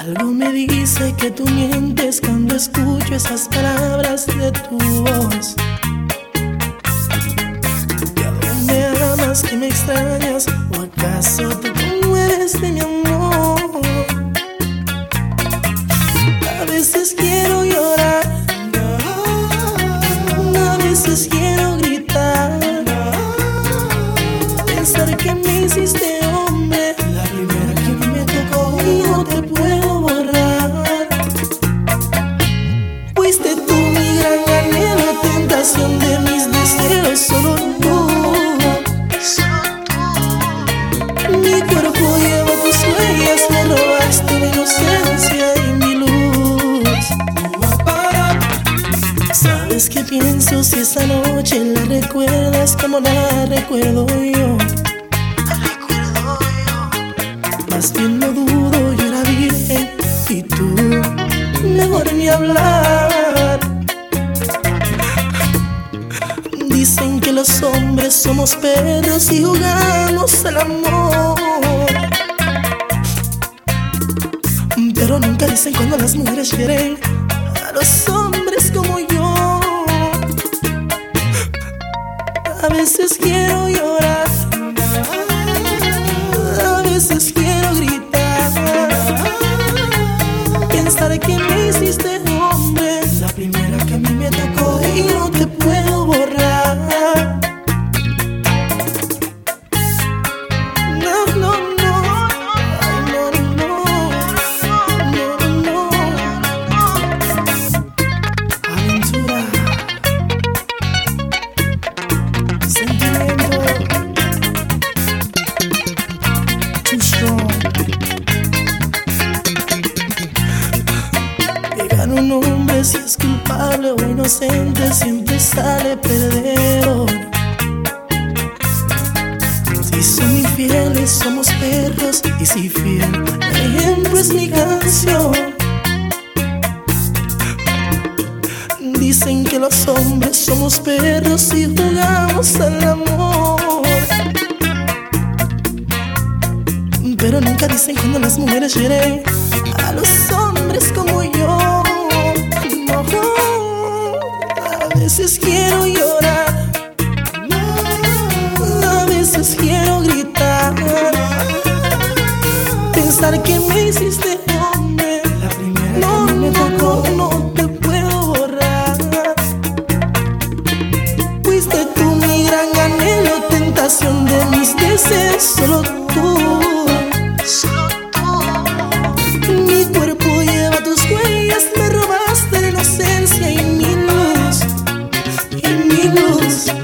Algo me dice que tú mientes cuando escucho esas palabras de tu voz. Que aún me amas, que me extrañas, o acaso te conmueves de mi amor. Pienso si esa noche la recuerdas como la recuerdo yo? Más bien no dudo, yo era virgen y tú mejor ni hablar. Dicen que los hombres somos perros y jugamos al amor. Pero nunca dicen cuando las mujeres quieren a los hombres como yo. Veces quiero llorar, si es culpable o inocente, siempre sale perdedor. Si son infieles, somos perros. Y si fiel, el ejemplo es mi canción. Dicen que los hombres somos perros y jugamos al amor. Pero nunca dicen cuando las mujeres hieren a los hombres como veces quiero llorar, a veces quiero gritar. Pensar que me hiciste hombre, no, me tocó, no te puedo borrar. Fuiste tú mi gran anhelo, tentación de mis deseos, solo y